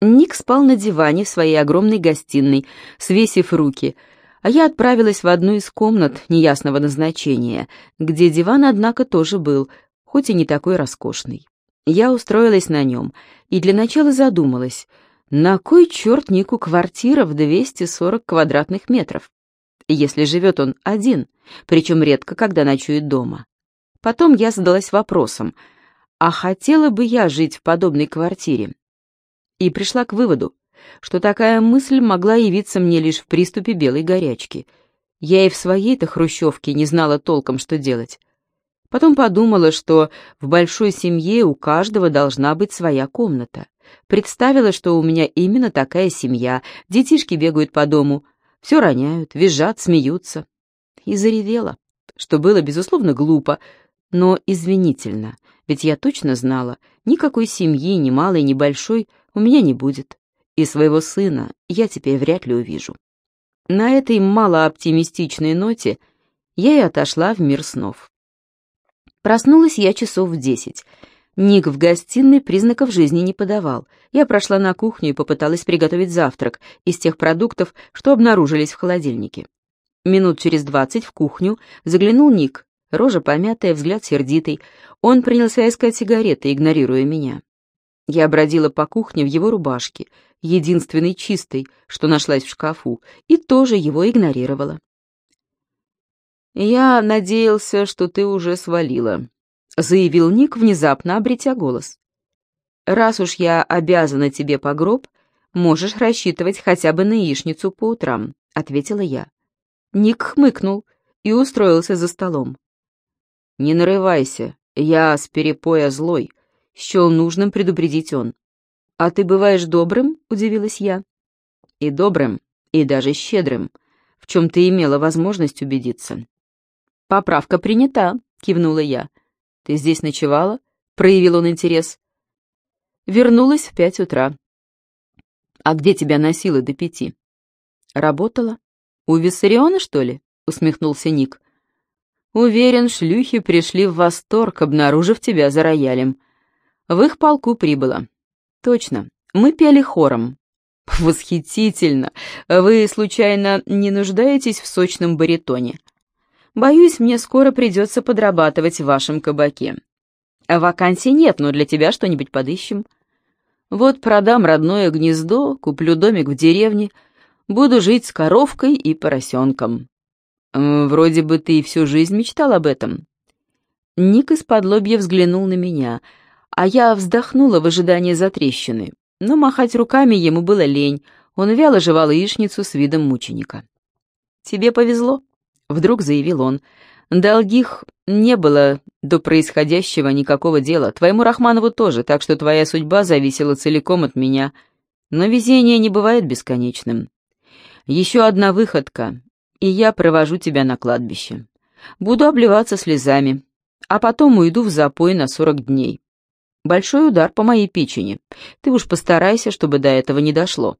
Ник спал на диване в своей огромной гостиной, свесив руки, а я отправилась в одну из комнат неясного назначения, где диван, однако, тоже был, хоть и не такой роскошный. Я устроилась на нем и для начала задумалась, на кой черт Нику квартира в 240 квадратных метров, если живет он один, причем редко, когда ночует дома. Потом я задалась вопросом, а хотела бы я жить в подобной квартире? И пришла к выводу, что такая мысль могла явиться мне лишь в приступе белой горячки. Я и в своей-то хрущевке не знала толком, что делать. Потом подумала, что в большой семье у каждого должна быть своя комната. Представила, что у меня именно такая семья, детишки бегают по дому, все роняют, визжат, смеются. И заревела, что было, безусловно, глупо, но извинительно, ведь я точно знала, никакой семьи, ни малой, ни большой, у меня не будет, и своего сына я теперь вряд ли увижу. На этой малооптимистичной ноте я и отошла в мир снов. Проснулась я часов в десять. Ник в гостиной признаков жизни не подавал. Я прошла на кухню и попыталась приготовить завтрак из тех продуктов, что обнаружились в холодильнике. Минут через двадцать в кухню заглянул Ник, рожа помятая, взгляд сердитый. Он принялся искать сигареты, игнорируя меня. Я бродила по кухне в его рубашке, единственной чистой, что нашлась в шкафу, и тоже его игнорировала. «Я надеялся, что ты уже свалила», — заявил Ник, внезапно обретя голос. «Раз уж я обязана тебе по гроб, можешь рассчитывать хотя бы на яичницу по утрам», — ответила я. Ник хмыкнул и устроился за столом. «Не нарывайся, я с перепоя злой», — счел нужным предупредить он. «А ты бываешь добрым?» — удивилась я. «И добрым, и даже щедрым, в чем ты имела возможность убедиться». «Поправка принята», — кивнула я. «Ты здесь ночевала?» — проявил он интерес. Вернулась в пять утра. «А где тебя носило до пяти?» «Работала. У Виссариона, что ли?» — усмехнулся Ник. «Уверен, шлюхи пришли в восторг, обнаружив тебя за роялем. В их полку прибыло. Точно, мы пели хором. Восхитительно! Вы, случайно, не нуждаетесь в сочном баритоне?» Боюсь, мне скоро придется подрабатывать в вашем кабаке. Вакансий нет, но для тебя что-нибудь подыщем. Вот продам родное гнездо, куплю домик в деревне, буду жить с коровкой и поросенком. Вроде бы ты всю жизнь мечтал об этом. Ник из-под взглянул на меня, а я вздохнула в ожидании затрещины, но махать руками ему было лень, он вяло жевал яичницу с видом мученика. «Тебе повезло», Вдруг заявил он. «Долгих не было до происходящего никакого дела. Твоему Рахманову тоже, так что твоя судьба зависела целиком от меня. Но везение не бывает бесконечным. Еще одна выходка, и я провожу тебя на кладбище. Буду обливаться слезами, а потом уйду в запой на сорок дней. Большой удар по моей печени. Ты уж постарайся, чтобы до этого не дошло».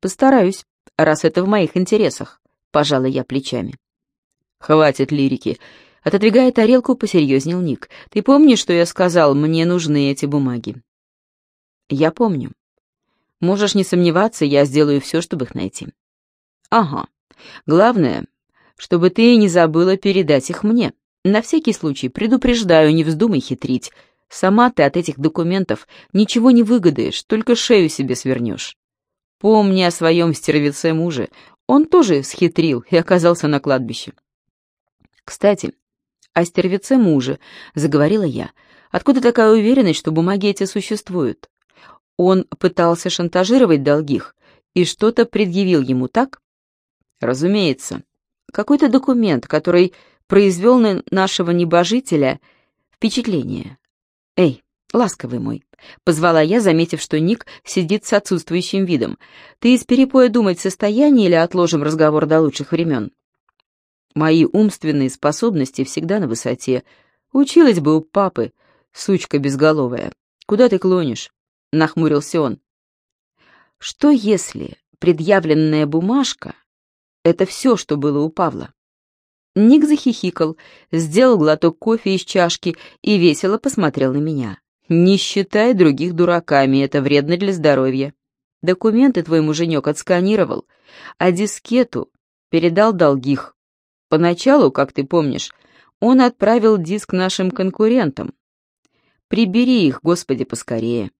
«Постараюсь, раз это в моих интересах» пожала я плечами. «Хватит лирики», — отодвигая тарелку, посерьезнел Ник. «Ты помнишь, что я сказал, мне нужны эти бумаги?» «Я помню. Можешь не сомневаться, я сделаю все, чтобы их найти». «Ага. Главное, чтобы ты не забыла передать их мне. На всякий случай предупреждаю, не вздумай хитрить. Сама ты от этих документов ничего не выгадаешь, только шею себе свернешь. Помни о своем стервеце муже, он тоже схитрил и оказался на кладбище. «Кстати, о стервеце мужа», — заговорила я. «Откуда такая уверенность, что бумаги эти существуют? Он пытался шантажировать долгих и что-то предъявил ему, так?» «Разумеется. Какой-то документ, который произвел на нашего небожителя впечатление. Эй, ласковый мой, — позвала я, заметив, что Ник сидит с отсутствующим видом. «Ты из перепоя думать в состоянии или отложим разговор до лучших времен?» «Мои умственные способности всегда на высоте. Училась бы у папы, сучка безголовая. Куда ты клонишь?» — нахмурился он. «Что если предъявленная бумажка — это все, что было у Павла?» Ник захихикал, сделал глоток кофе из чашки и весело посмотрел на меня. Не считай других дураками, это вредно для здоровья. Документы твой муженек отсканировал, а дискету передал долгих. Поначалу, как ты помнишь, он отправил диск нашим конкурентам. Прибери их, Господи, поскорее.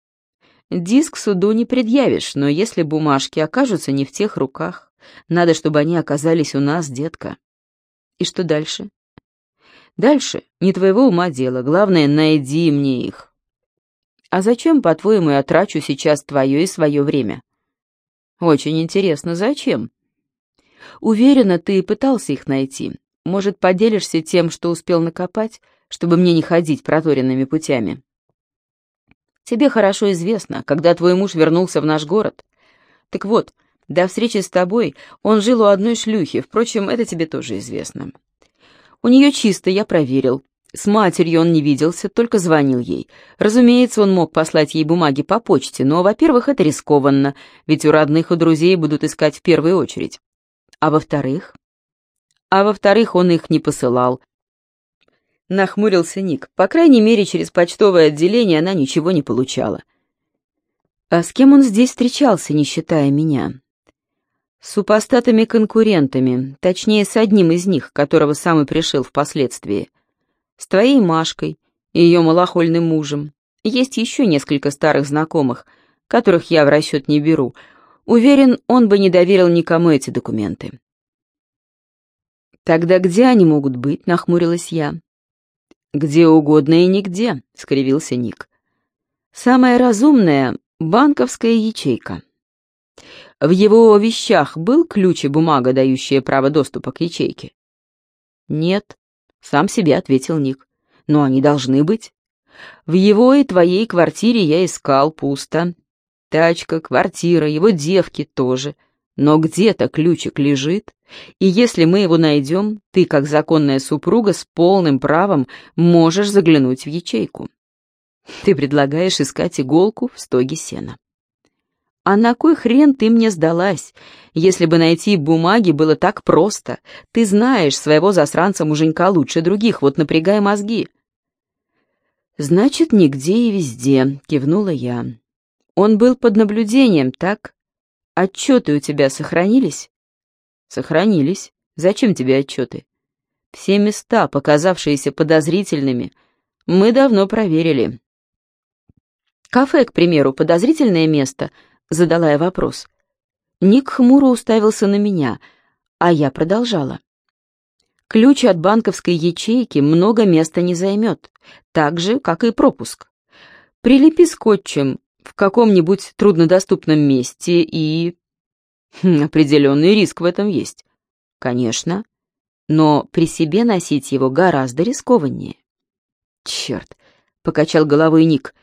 Диск суду не предъявишь, но если бумажки окажутся не в тех руках, надо, чтобы они оказались у нас, детка. И что дальше? Дальше не твоего ума дело, главное, найди мне их. А зачем, по-твоему, я трачу сейчас твое и свое время? Очень интересно, зачем? Уверена, ты пытался их найти. Может, поделишься тем, что успел накопать, чтобы мне не ходить проторенными путями? Тебе хорошо известно, когда твой муж вернулся в наш город. Так вот, до встречи с тобой он жил у одной шлюхи, впрочем, это тебе тоже известно. У нее чисто, я проверил. С матерью он не виделся, только звонил ей. Разумеется, он мог послать ей бумаги по почте, но, во-первых, это рискованно, ведь у родных и друзей будут искать в первую очередь. А во-вторых? А во-вторых, он их не посылал. Нахмурился Ник. По крайней мере, через почтовое отделение она ничего не получала. А с кем он здесь встречался, не считая меня? Супостатами-конкурентами, точнее, с одним из них, которого сам и пришил впоследствии. С твоей Машкой и ее малохольным мужем. Есть еще несколько старых знакомых, которых я в расчет не беру. Уверен, он бы не доверил никому эти документы. «Тогда где они могут быть?» — нахмурилась я. «Где угодно и нигде», — скривился Ник. «Самое разумное — банковская ячейка». В его вещах был ключ и бумага, дающая право доступа к ячейке? Нет, сам себе ответил Ник. Но они должны быть. В его и твоей квартире я искал пусто. Тачка, квартира, его девки тоже. Но где-то ключик лежит, и если мы его найдем, ты, как законная супруга, с полным правом можешь заглянуть в ячейку. Ты предлагаешь искать иголку в стоге сена. «А на кой хрен ты мне сдалась? Если бы найти бумаги было так просто. Ты знаешь своего засранца-муженька лучше других, вот напрягай мозги». «Значит, нигде и везде», — кивнула я. «Он был под наблюдением, так? Отчеты у тебя сохранились?» «Сохранились. Зачем тебе отчеты?» «Все места, показавшиеся подозрительными, мы давно проверили». «Кафе, к примеру, подозрительное место», — задала я вопрос. Ник хмуро уставился на меня, а я продолжала. Ключ от банковской ячейки много места не займет, так же, как и пропуск. Прилепи скотчем в каком-нибудь труднодоступном месте и... Хм, определенный риск в этом есть. Конечно, но при себе носить его гораздо рискованнее. Черт, покачал головой Ник,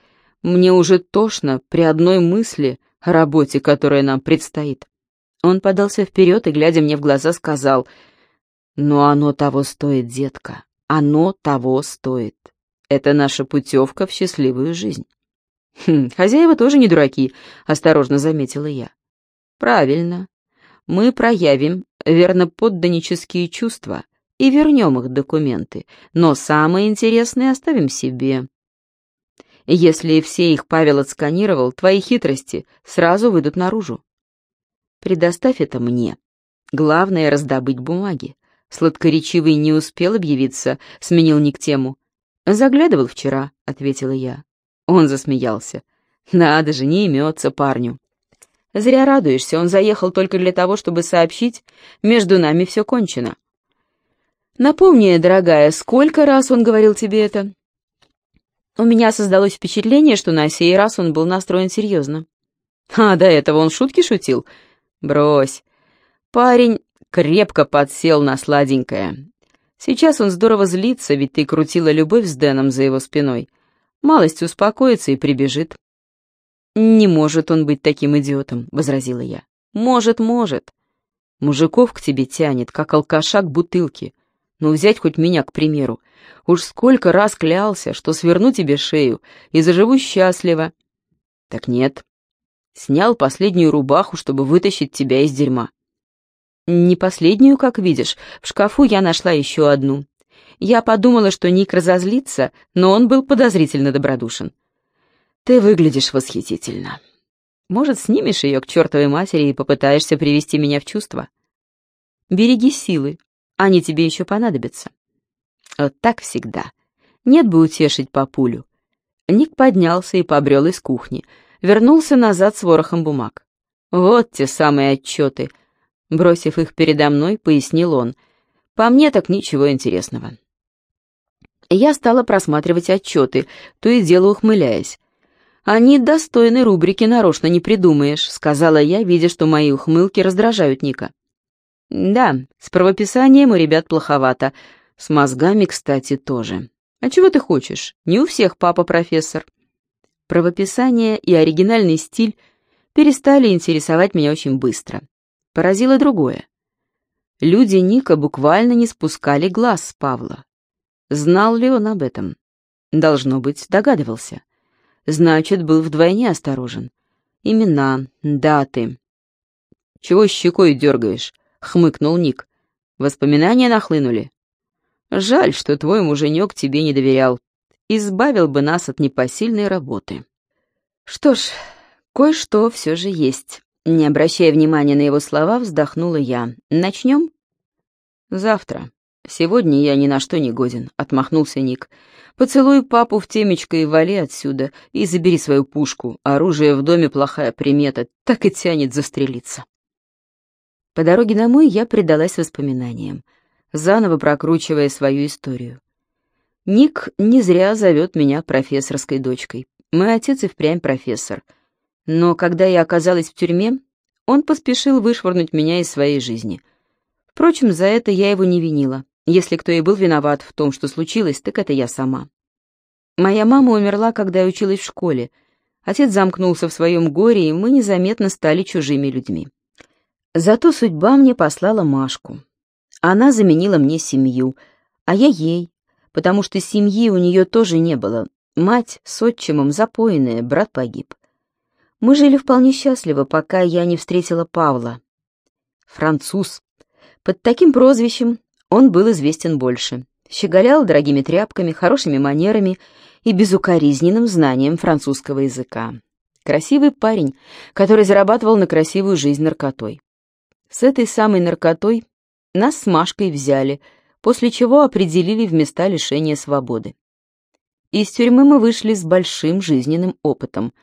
мне уже тошно при одной мысли работе, которая нам предстоит. Он подался вперед и, глядя мне в глаза, сказал, «Но оно того стоит, детка, оно того стоит. Это наша путевка в счастливую жизнь». «Хм, хозяева тоже не дураки», — осторожно заметила я. «Правильно. Мы проявим верноподданнические чувства и вернем их документы, но самое интересное оставим себе. Если все их Павел отсканировал, твои хитрости сразу выйдут наружу. Предоставь это мне. Главное — раздобыть бумаги. Сладкоречивый не успел объявиться, сменил ник тему. «Заглядывал вчера», — ответила я. Он засмеялся. «Надо же, не имется парню». «Зря радуешься, он заехал только для того, чтобы сообщить, между нами все кончено». «Напомни, дорогая, сколько раз он говорил тебе это?» У меня создалось впечатление, что на сей раз он был настроен серьезно. А до этого он шутки шутил? Брось. Парень крепко подсел на сладенькое. Сейчас он здорово злится, ведь ты крутила любовь с Дэном за его спиной. Малость успокоится и прибежит. «Не может он быть таким идиотом», — возразила я. «Может, может. Мужиков к тебе тянет, как алкаша к бутылке. Ну, взять хоть меня, к примеру. Уж сколько раз клялся, что сверну тебе шею и заживу счастливо. Так нет. Снял последнюю рубаху, чтобы вытащить тебя из дерьма. Не последнюю, как видишь. В шкафу я нашла еще одну. Я подумала, что Ник разозлится, но он был подозрительно добродушен. Ты выглядишь восхитительно. Может, снимешь ее к чертовой матери и попытаешься привести меня в чувство? Береги силы, они тебе еще понадобятся. Вот так всегда. Нет бы утешить папулю. Ник поднялся и побрел из кухни, вернулся назад с ворохом бумаг. Вот те самые отчеты. Бросив их передо мной, пояснил он. По мне так ничего интересного. Я стала просматривать отчеты, то и дело ухмыляясь. «Они достойны рубрики «Нарочно не придумаешь», — сказала я, видя, что мои ухмылки раздражают Ника. «Да, с правописанием у ребят плоховато. С мозгами, кстати, тоже. А чего ты хочешь? Не у всех папа профессор». Правописание и оригинальный стиль перестали интересовать меня очень быстро. Поразило другое. Люди Ника буквально не спускали глаз с Павла. Знал ли он об этом? Должно быть, догадывался. Значит, был вдвойне осторожен. Имена, даты. «Чего щекой дергаешь?» — хмыкнул Ник. «Воспоминания нахлынули?» «Жаль, что твой муженек тебе не доверял. Избавил бы нас от непосильной работы». «Что ж, кое-что все же есть». Не обращая внимания на его слова, вздохнула я. «Начнем?» «Завтра. Сегодня я ни на что не годен», — отмахнулся Ник. Поцелуй папу в темечко и вали отсюда, и забери свою пушку. Оружие в доме плохая примета, так и тянет застрелиться. По дороге домой я предалась воспоминаниям, заново прокручивая свою историю. Ник не зря зовет меня профессорской дочкой. Мой отец и впрямь профессор. Но когда я оказалась в тюрьме, он поспешил вышвырнуть меня из своей жизни. Впрочем, за это я его не винила. Если кто и был виноват в том, что случилось, так это я сама. Моя мама умерла, когда я училась в школе. Отец замкнулся в своем горе, и мы незаметно стали чужими людьми. Зато судьба мне послала Машку. Она заменила мне семью, а я ей, потому что семьи у нее тоже не было. Мать с отчимом запоенная, брат погиб. Мы жили вполне счастливо, пока я не встретила Павла. Француз. Под таким прозвищем он был известен больше. Щеголял дорогими тряпками, хорошими манерами и безукоризненным знанием французского языка. Красивый парень, который зарабатывал на красивую жизнь наркотой. С этой самой наркотой нас с Машкой взяли, после чего определили в места лишения свободы. Из тюрьмы мы вышли с большим жизненным опытом,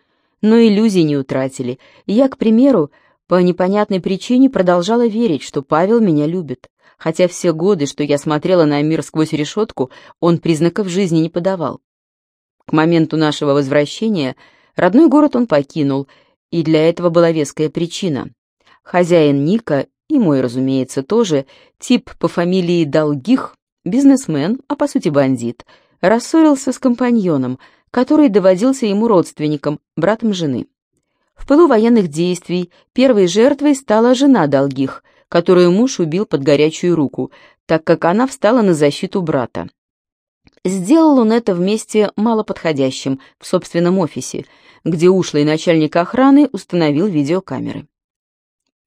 но иллюзий не утратили. Я, к примеру, по непонятной причине продолжала верить, что Павел меня любит хотя все годы, что я смотрела на мир сквозь решетку, он признаков жизни не подавал. К моменту нашего возвращения родной город он покинул, и для этого была веская причина. Хозяин Ника, и мой, разумеется, тоже, тип по фамилии Долгих, бизнесмен, а по сути бандит, рассорился с компаньоном, который доводился ему родственником, братом жены. В пылу военных действий первой жертвой стала жена Долгих – которую муж убил под горячую руку, так как она встала на защиту брата. Сделал он это вместе малоподходящим, в собственном офисе, где ушлый начальник охраны установил видеокамеры.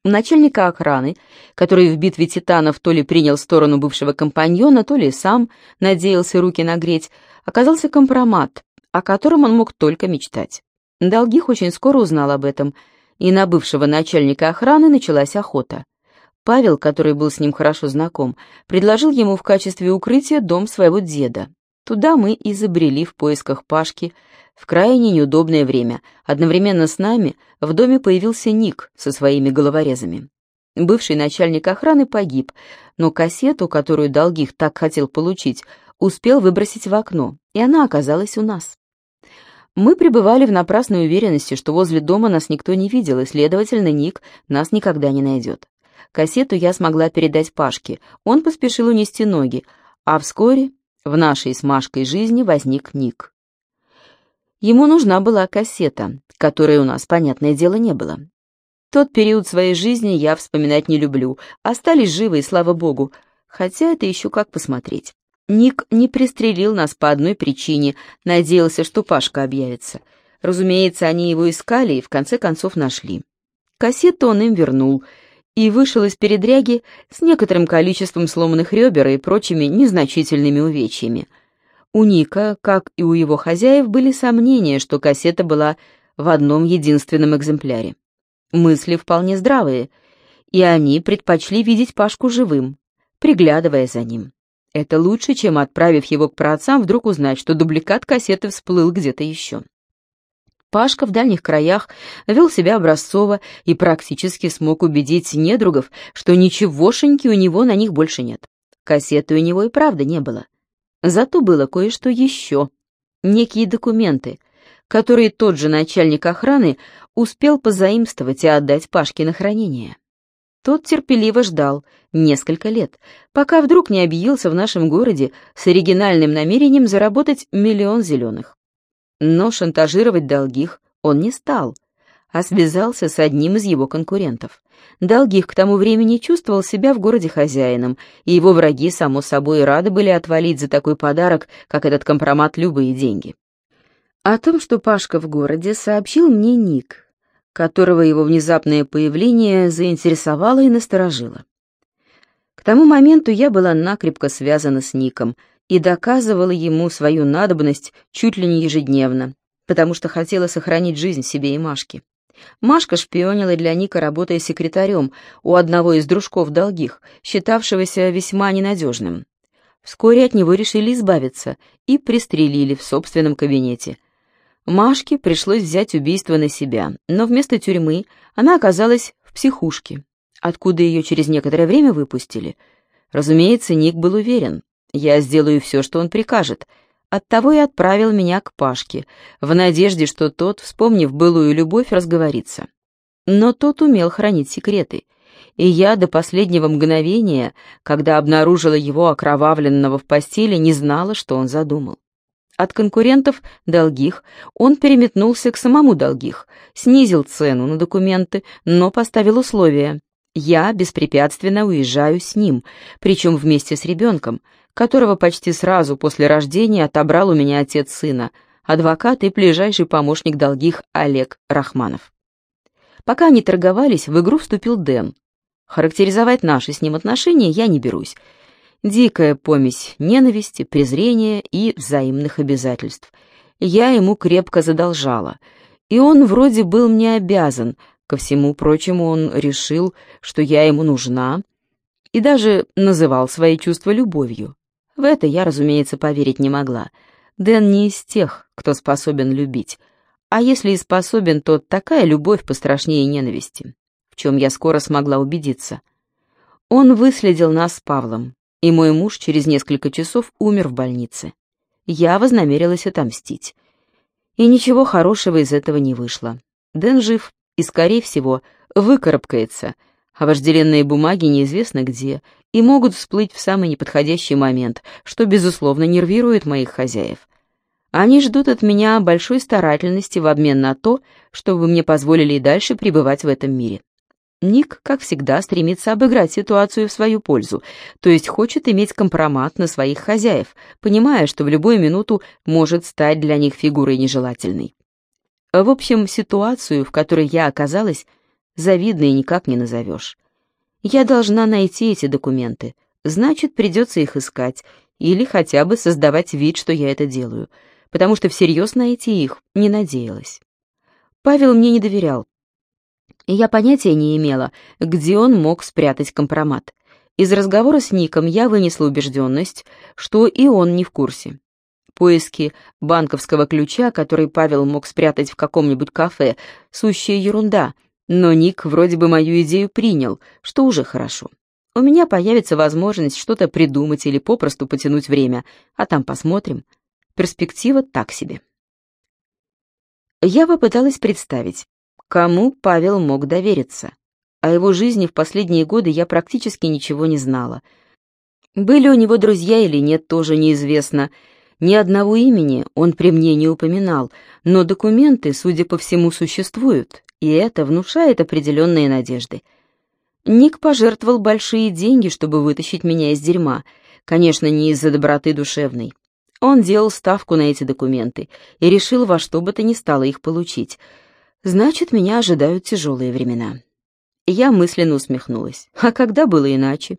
Начальника охраны, который в битве титанов то ли принял сторону бывшего компаньона, то ли сам надеялся руки нагреть, оказался компромат, о котором он мог только мечтать. Долгих очень скоро узнал об этом, и на бывшего начальника охраны началась охота. Павел, который был с ним хорошо знаком, предложил ему в качестве укрытия дом своего деда. Туда мы и забрели в поисках Пашки в крайне неудобное время. Одновременно с нами в доме появился Ник со своими головорезами. Бывший начальник охраны погиб, но кассету, которую Долгих так хотел получить, успел выбросить в окно, и она оказалась у нас. Мы пребывали в напрасной уверенности, что возле дома нас никто не видел, и, следовательно, Ник нас никогда не найдет. Кассету я смогла передать Пашке, он поспешил унести ноги, а вскоре в нашей с Машкой жизни возник Ник. Ему нужна была кассета, которой у нас, понятное дело, не было. Тот период своей жизни я вспоминать не люблю, остались живы, и слава богу, хотя это еще как посмотреть. Ник не пристрелил нас по одной причине, надеялся, что Пашка объявится. Разумеется, они его искали и в конце концов нашли. Кассету он им вернул — и вышел из передряги с некоторым количеством сломанных ребер и прочими незначительными увечьями. У Ника, как и у его хозяев, были сомнения, что кассета была в одном единственном экземпляре. Мысли вполне здравые, и они предпочли видеть Пашку живым, приглядывая за ним. Это лучше, чем, отправив его к праотцам, вдруг узнать, что дубликат кассеты всплыл где-то еще. Пашка в дальних краях вел себя образцово и практически смог убедить недругов, что ничегошеньки у него на них больше нет. Кассеты у него и правда не было. Зато было кое-что еще. Некие документы, которые тот же начальник охраны успел позаимствовать и отдать Пашке на хранение. Тот терпеливо ждал несколько лет, пока вдруг не объявился в нашем городе с оригинальным намерением заработать миллион зеленых. Но шантажировать долгих он не стал, а связался с одним из его конкурентов. Долгих к тому времени чувствовал себя в городе хозяином, и его враги, само собой, рады были отвалить за такой подарок, как этот компромат, любые деньги. О том, что Пашка в городе, сообщил мне Ник, которого его внезапное появление заинтересовало и насторожило. К тому моменту я была накрепко связана с Ником и доказывала ему свою надобность чуть ли не ежедневно, потому что хотела сохранить жизнь себе и Машке. Машка шпионила для Ника, работая секретарем у одного из дружков долгих, считавшегося весьма ненадежным. Вскоре от него решили избавиться и пристрелили в собственном кабинете – Машке пришлось взять убийство на себя, но вместо тюрьмы она оказалась в психушке, откуда ее через некоторое время выпустили. Разумеется, Ник был уверен, я сделаю все, что он прикажет. Оттого и отправил меня к Пашке, в надежде, что тот, вспомнив былую любовь, разговорится. Но тот умел хранить секреты, и я до последнего мгновения, когда обнаружила его окровавленного в постели, не знала, что он задумал. От конкурентов долгих он переметнулся к самому долгих, снизил цену на документы, но поставил условия. Я беспрепятственно уезжаю с ним, причем вместе с ребенком, которого почти сразу после рождения отобрал у меня отец сына, адвокат и ближайший помощник долгих Олег Рахманов. Пока они торговались, в игру вступил Дэн. Характеризовать наши с ним отношения я не берусь, Дикая помесь ненависти, презрения и взаимных обязательств. Я ему крепко задолжала, и он вроде был мне обязан, ко всему прочему он решил, что я ему нужна, и даже называл свои чувства любовью. В это я, разумеется, поверить не могла. Дэн не из тех, кто способен любить, а если и способен, то такая любовь пострашнее ненависти, в чем я скоро смогла убедиться. Он выследил нас с Павлом, и мой муж через несколько часов умер в больнице. Я вознамерилась отомстить. И ничего хорошего из этого не вышло. Дэн жив и, скорее всего, выкарабкается, а вожделенные бумаги неизвестно где и могут всплыть в самый неподходящий момент, что, безусловно, нервирует моих хозяев. Они ждут от меня большой старательности в обмен на то, чтобы мне позволили и дальше пребывать в этом мире. Ник, как всегда, стремится обыграть ситуацию в свою пользу, то есть хочет иметь компромат на своих хозяев, понимая, что в любую минуту может стать для них фигурой нежелательной. В общем, ситуацию, в которой я оказалась, завидной никак не назовешь. Я должна найти эти документы, значит, придется их искать, или хотя бы создавать вид, что я это делаю, потому что всерьез найти их не надеялась. Павел мне не доверял, я понятия не имела, где он мог спрятать компромат. Из разговора с Ником я вынесла убежденность, что и он не в курсе. Поиски банковского ключа, который Павел мог спрятать в каком-нибудь кафе, сущая ерунда, но Ник вроде бы мою идею принял, что уже хорошо. У меня появится возможность что-то придумать или попросту потянуть время, а там посмотрим. Перспектива так себе. Я попыталась представить, Кому Павел мог довериться? О его жизни в последние годы я практически ничего не знала. Были у него друзья или нет, тоже неизвестно. Ни одного имени он при мне не упоминал, но документы, судя по всему, существуют, и это внушает определенные надежды. Ник пожертвовал большие деньги, чтобы вытащить меня из дерьма, конечно, не из-за доброты душевной. Он делал ставку на эти документы и решил во что бы то ни стало их получить — Значит, меня ожидают тяжелые времена. Я мысленно усмехнулась. А когда было иначе?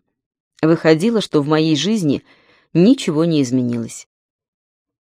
Выходило, что в моей жизни ничего не изменилось.